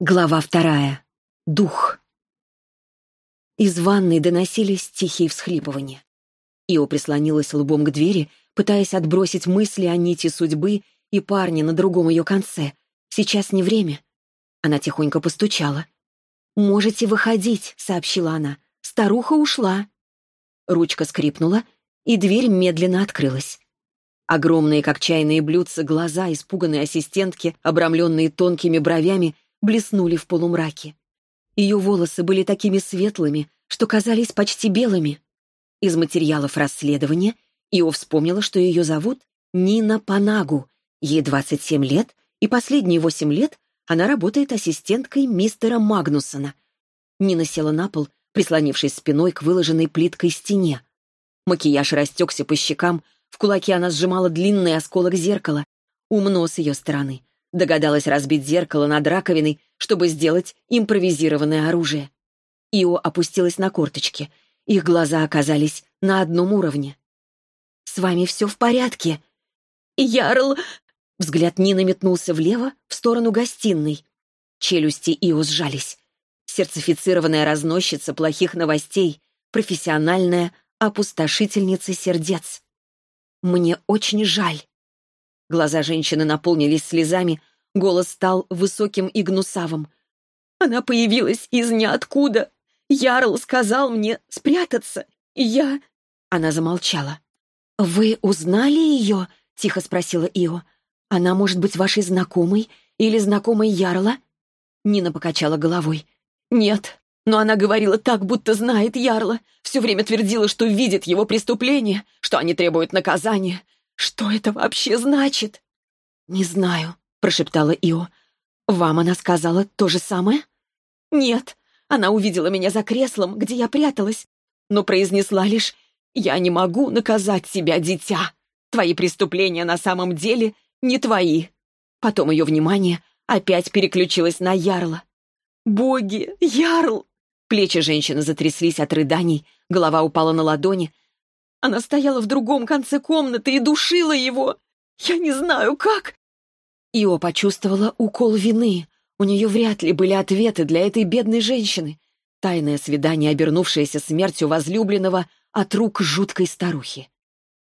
Глава вторая. Дух. Из ванной доносились тихие всхлипывания. Ио прислонилась лбом к двери, пытаясь отбросить мысли о нити судьбы и парне на другом ее конце. Сейчас не время. Она тихонько постучала. «Можете выходить», — сообщила она. «Старуха ушла». Ручка скрипнула, и дверь медленно открылась. Огромные, как чайные блюдца, глаза испуганной ассистентки, обрамленные тонкими бровями, блеснули в полумраке. Ее волосы были такими светлыми, что казались почти белыми. Из материалов расследования Ио вспомнила, что ее зовут Нина Панагу. Ей 27 лет, и последние 8 лет она работает ассистенткой мистера Магнусона. Нина села на пол, прислонившись спиной к выложенной плиткой стене. Макияж растекся по щекам, в кулаке она сжимала длинный осколок зеркала. Умно с ее стороны. Догадалась разбить зеркало над раковиной, чтобы сделать импровизированное оружие. Ио опустилась на корточки. Их глаза оказались на одном уровне. «С вами все в порядке?» «Ярл!» Взгляд Нины метнулся влево, в сторону гостиной. Челюсти Ио сжались. Сертифицированная разносчица плохих новостей, профессиональная опустошительница сердец. «Мне очень жаль». Глаза женщины наполнились слезами, голос стал высоким и гнусавым. «Она появилась из ниоткуда. Ярл сказал мне спрятаться. Я...» Она замолчала. «Вы узнали ее?» — тихо спросила Ио. «Она может быть вашей знакомой или знакомой Ярла?» Нина покачала головой. «Нет, но она говорила так, будто знает Ярла. Все время твердила, что видит его преступление, что они требуют наказания. Что это вообще значит?» «Не знаю», — прошептала Ио. «Вам она сказала то же самое?» «Нет, она увидела меня за креслом, где я пряталась, но произнесла лишь «Я не могу наказать себя, дитя. Твои преступления на самом деле не твои». Потом ее внимание опять переключилось на Ярла. «Боги, Ярл!» Плечи женщины затряслись от рыданий, голова упала на ладони, она стояла в другом конце комнаты и душила его. Я не знаю, как...» Ио почувствовала укол вины. У нее вряд ли были ответы для этой бедной женщины. Тайное свидание, обернувшееся смертью возлюбленного от рук жуткой старухи.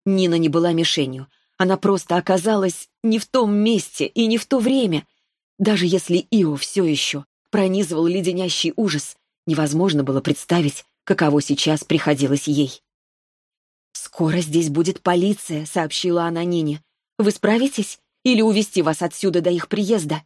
Нина не была мишенью. Она просто оказалась не в том месте и не в то время. Даже если Ио все еще пронизывал леденящий ужас, невозможно было представить, каково сейчас приходилось ей. «Скоро здесь будет полиция», — сообщила она Нине. «Вы справитесь? Или увести вас отсюда до их приезда?»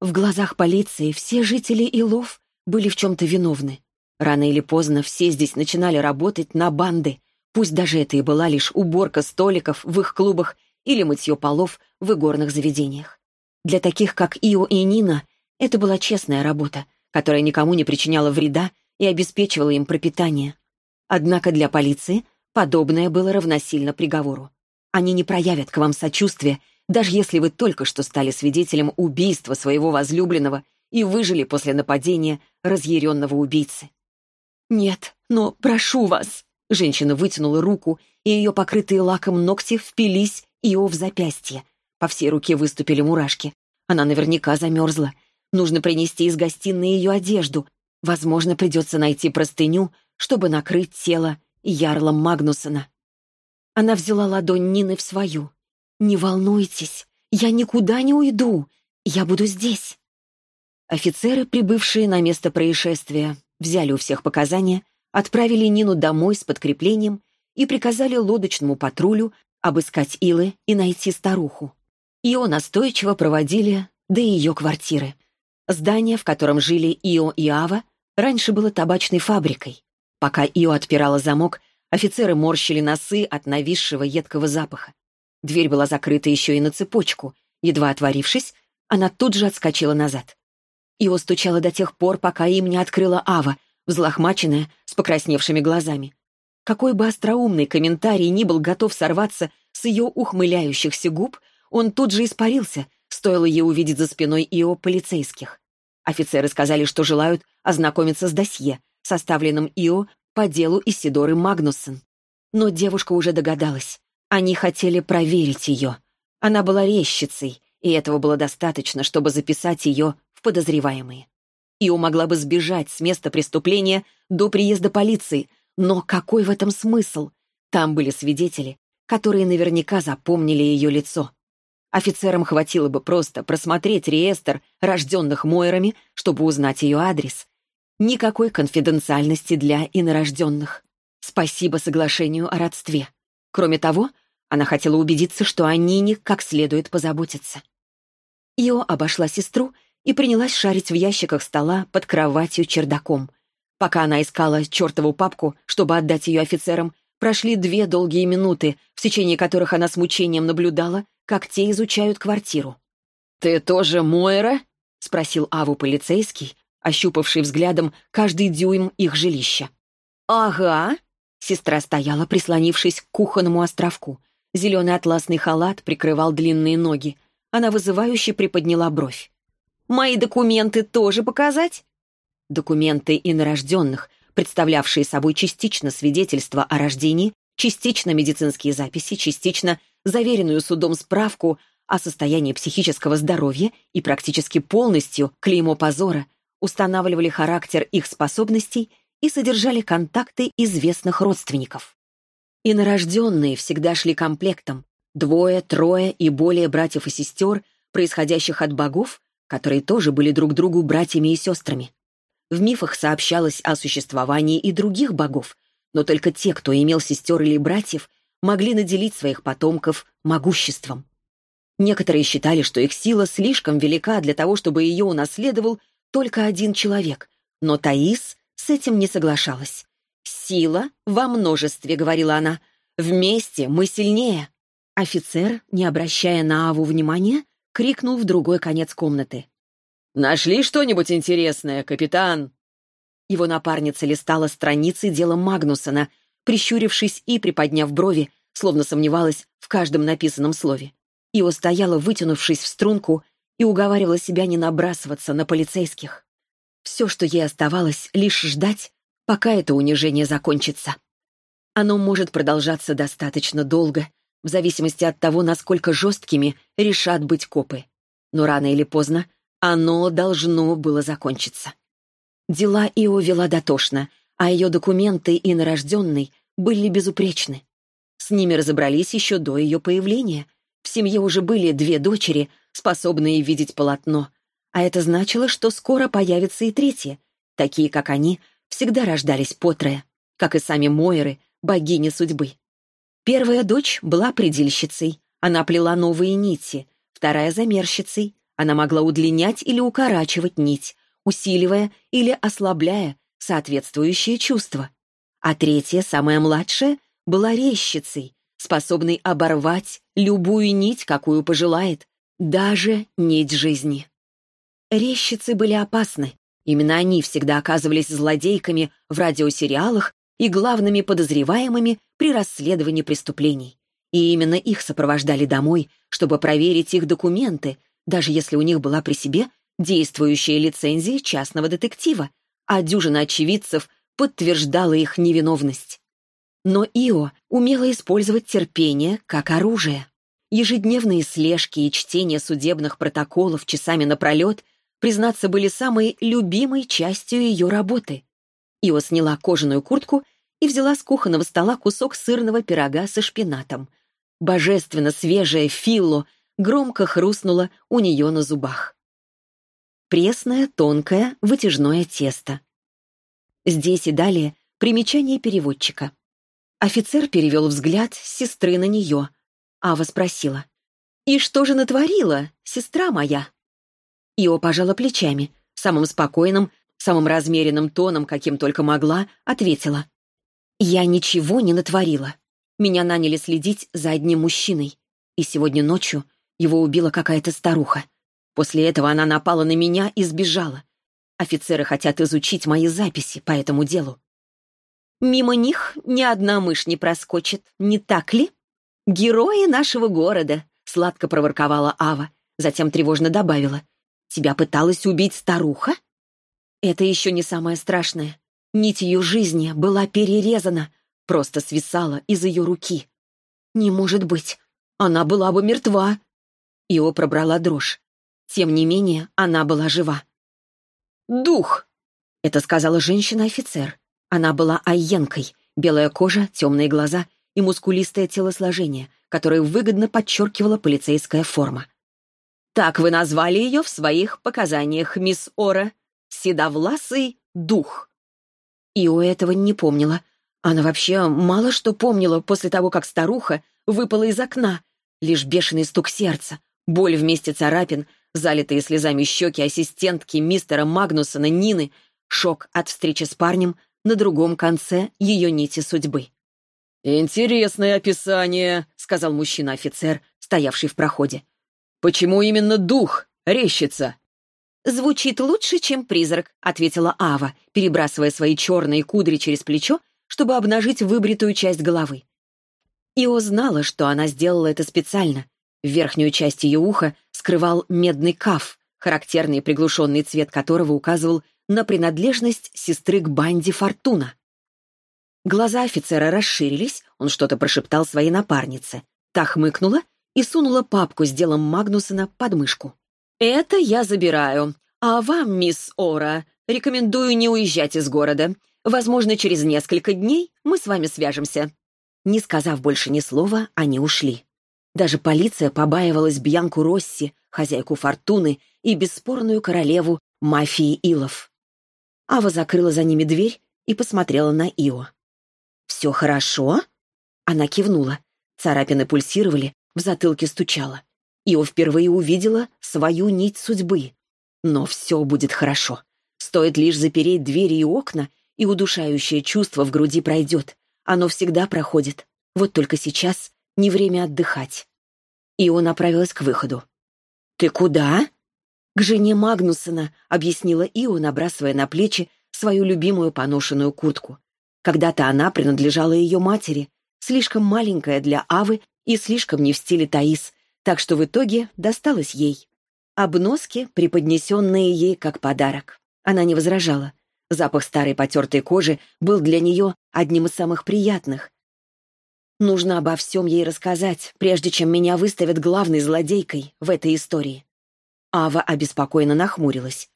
В глазах полиции все жители Илов были в чем-то виновны. Рано или поздно все здесь начинали работать на банды, пусть даже это и была лишь уборка столиков в их клубах или мытье полов в игорных заведениях. Для таких, как Ио и Нина, это была честная работа, которая никому не причиняла вреда и обеспечивала им пропитание. Однако для полиции — Подобное было равносильно приговору. Они не проявят к вам сочувствия, даже если вы только что стали свидетелем убийства своего возлюбленного и выжили после нападения разъяренного убийцы. «Нет, но прошу вас!» Женщина вытянула руку, и ее покрытые лаком ногти впились Ио в запястье. По всей руке выступили мурашки. Она наверняка замерзла. Нужно принести из гостиной ее одежду. Возможно, придется найти простыню, чтобы накрыть тело Ярла Магнусона. Она взяла ладонь Нины в свою. «Не волнуйтесь, я никуда не уйду, я буду здесь». Офицеры, прибывшие на место происшествия, взяли у всех показания, отправили Нину домой с подкреплением и приказали лодочному патрулю обыскать Илы и найти старуху. Ио настойчиво проводили до ее квартиры. Здание, в котором жили Ио и Ава, раньше было табачной фабрикой. Пока Ио отпирала замок, офицеры морщили носы от нависшего едкого запаха. Дверь была закрыта еще и на цепочку. Едва отворившись, она тут же отскочила назад. Ио стучала до тех пор, пока им не открыла Ава, взлохмаченная, с покрасневшими глазами. Какой бы остроумный комментарий ни был готов сорваться с ее ухмыляющихся губ, он тут же испарился, стоило ей увидеть за спиной Ио полицейских. Офицеры сказали, что желают ознакомиться с досье, составленным Ио по делу Исидоры Магнусон. Но девушка уже догадалась. Они хотели проверить ее. Она была резчицей, и этого было достаточно, чтобы записать ее в подозреваемые. Ио могла бы сбежать с места преступления до приезда полиции, но какой в этом смысл? Там были свидетели, которые наверняка запомнили ее лицо. Офицерам хватило бы просто просмотреть реестр рожденных Мойрами, чтобы узнать ее адрес. Никакой конфиденциальности для инорожденных. Спасибо соглашению о родстве. Кроме того, она хотела убедиться, что о Нине как следует позаботиться. Ио обошла сестру и принялась шарить в ящиках стола под кроватью чердаком. Пока она искала чертову папку, чтобы отдать ее офицерам, прошли две долгие минуты, в течение которых она с мучением наблюдала, как те изучают квартиру. «Ты тоже Мойра?» — спросил Аву полицейский, ощупавший взглядом каждый дюйм их жилища. «Ага», — сестра стояла, прислонившись к кухонному островку. Зеленый атласный халат прикрывал длинные ноги. Она вызывающе приподняла бровь. Мои документы тоже показать?» Документы инорожденных, представлявшие собой частично свидетельство о рождении, частично медицинские записи, частично заверенную судом справку о состоянии психического здоровья и практически полностью клеймо позора, устанавливали характер их способностей и содержали контакты известных родственников. Инорожденные всегда шли комплектом. Двое, трое и более братьев и сестер, происходящих от богов, которые тоже были друг другу братьями и сестрами. В мифах сообщалось о существовании и других богов, но только те, кто имел сестер или братьев, могли наделить своих потомков могуществом. Некоторые считали, что их сила слишком велика для того, чтобы ее унаследовал только один человек, но Таис с этим не соглашалась. «Сила во множестве», — говорила она, — «вместе мы сильнее». Офицер, не обращая на Аву внимания, крикнул в другой конец комнаты. «Нашли что-нибудь интересное, капитан?» Его напарница листала страницы дела Магнусона, прищурившись и приподняв брови, словно сомневалась в каждом написанном слове. Ио стояла, вытянувшись в струнку, и уговаривала себя не набрасываться на полицейских. Все, что ей оставалось, лишь ждать, пока это унижение закончится. Оно может продолжаться достаточно долго, в зависимости от того, насколько жесткими решат быть копы. Но рано или поздно оно должно было закончиться. Дела Ио вела дотошно, а ее документы и нарожденный были безупречны. С ними разобрались еще до ее появления. В семье уже были две дочери, способные видеть полотно. А это значило, что скоро появится и третья. Такие, как они, всегда рождались потрое, как и сами Мойры, богини судьбы. Первая дочь была предельщицей. Она плела новые нити. Вторая — замерщицей. Она могла удлинять или укорачивать нить, усиливая или ослабляя соответствующие чувства. А третья, самая младшая, была резчицей, способной оборвать любую нить, какую пожелает, даже нить жизни. Резчицы были опасны. Именно они всегда оказывались злодейками в радиосериалах и главными подозреваемыми при расследовании преступлений. И именно их сопровождали домой, чтобы проверить их документы, даже если у них была при себе действующая лицензия частного детектива, а дюжина очевидцев подтверждала их невиновность. Но Ио умела использовать терпение как оружие. Ежедневные слежки и чтение судебных протоколов часами напролет, признаться, были самой любимой частью ее работы. Ио сняла кожаную куртку и взяла с кухонного стола кусок сырного пирога со шпинатом. Божественно свежее филло громко хрустнуло у нее на зубах. Пресное, тонкое, вытяжное тесто. Здесь и далее примечание переводчика. Офицер перевел взгляд с сестры на нее. Ава спросила. «И что же натворила, сестра моя?» Ио пожала плечами, самым спокойным, самым размеренным тоном, каким только могла, ответила. «Я ничего не натворила. Меня наняли следить за одним мужчиной, и сегодня ночью его убила какая-то старуха. После этого она напала на меня и сбежала. Офицеры хотят изучить мои записи по этому делу. Мимо них ни одна мышь не проскочит, не так ли? Герои нашего города, сладко проворковала Ава, затем тревожно добавила. Тебя пыталась убить старуха? Это еще не самое страшное. Нить ее жизни была перерезана, просто свисала из ее руки. Не может быть, она была бы мертва. Ио пробрала дрожь. Тем не менее, она была жива. дух!» Это сказала женщина-офицер. Она была айенкой, белая кожа, темные глаза и мускулистое телосложение, которое выгодно подчеркивала полицейская форма. «Так вы назвали ее в своих показаниях, мисс Ора. Седовласый дух». И у этого не помнила. Она вообще мало что помнила после того, как старуха выпала из окна. Лишь бешеный стук сердца, боль вместе царапин, залитые слезами щеки ассистентки мистера Магнусона Нины, шок от встречи с парнем на другом конце ее нити судьбы. «Интересное описание», — сказал мужчина-офицер, стоявший в проходе. «Почему именно дух рещится?» «Звучит лучше, чем призрак», — ответила Ава, перебрасывая свои черные кудри через плечо, чтобы обнажить выбритую часть головы. Ио знала, что она сделала это специально. Верхнюю часть ее уха скрывал медный каф, характерный приглушенный цвет которого указывал на принадлежность сестры к банде Фортуна. Глаза офицера расширились, он что-то прошептал своей напарнице. Та хмыкнула и сунула папку с делом Магнусона под мышку. «Это я забираю. А вам, мисс Ора, рекомендую не уезжать из города. Возможно, через несколько дней мы с вами свяжемся. Не сказав больше ни слова, они ушли. Даже полиция побаивалась Бьянку Росси, хозяйку Фортуны и бесспорную королеву мафии Илов. Ава закрыла за ними дверь и посмотрела на Ио. «Все хорошо?» Она кивнула. Царапины пульсировали, в затылке стучало. Ио впервые увидела свою нить судьбы. Но все будет хорошо. Стоит лишь запереть двери и окна, и удушающее чувство в груди пройдет. Оно всегда проходит. Вот только сейчас не время отдыхать. Ио направилась к выходу. «Ты куда?» «К жене Магнусона», — объяснила Ио, набрасывая на плечи свою любимую поношенную куртку. Когда-то она принадлежала ее матери, слишком маленькая для Авы и слишком не в стиле Таис, так что в итоге досталась ей. Обноски, преподнесенные ей как подарок. Она не возражала. Запах старой потертой кожи был для нее одним из самых приятных. Нужно обо всем ей рассказать, прежде чем меня выставят главной злодейкой в этой истории. Ава обеспокоенно нахмурилась.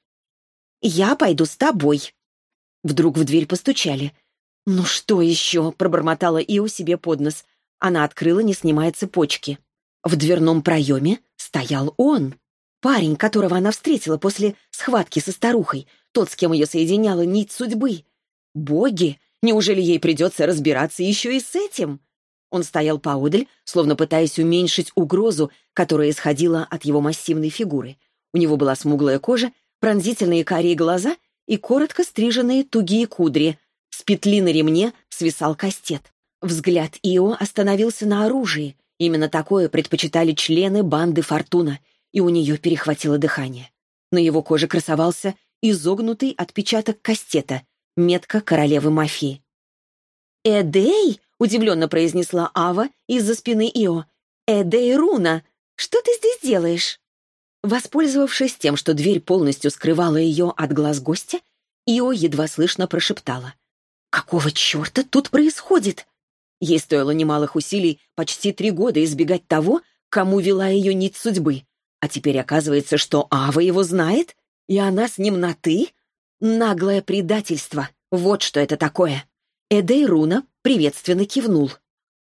«Я пойду с тобой». Вдруг в дверь постучали. «Ну что еще?» — пробормотала Ио себе под нос. Она открыла, не снимая цепочки. В дверном проеме стоял он. Парень, которого она встретила после схватки со старухой, тот, с кем ее соединяла нить судьбы. Боги, неужели ей придется разбираться еще и с этим? Он стоял поодаль, словно пытаясь уменьшить угрозу, которая исходила от его массивной фигуры. У него была смуглая кожа, пронзительные карие глаза и коротко стриженные тугие кудри. С петли на ремне свисал кастет. Взгляд Ио остановился на оружии. Именно такое предпочитали члены банды Фортуна, и у нее перехватило дыхание. На его коже красовался изогнутый отпечаток кастета, метка королевы мафии. «Эдей!» — удивленно произнесла Ава из-за спины Ио. «Эдей Руна! Что ты здесь делаешь?» Воспользовавшись тем, что дверь полностью скрывала ее от глаз гостя, Ио едва слышно прошептала. «Какого черта тут происходит?» Ей стоило немалых усилий почти три года избегать того, кому вела ее нить судьбы. А теперь оказывается, что Ава его знает, и она с ним на «ты»? Наглое предательство. Вот что это такое. Эдей Руна приветственно кивнул.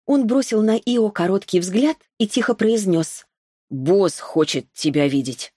Он бросил на Ио короткий взгляд и тихо произнес. «Босс хочет тебя видеть».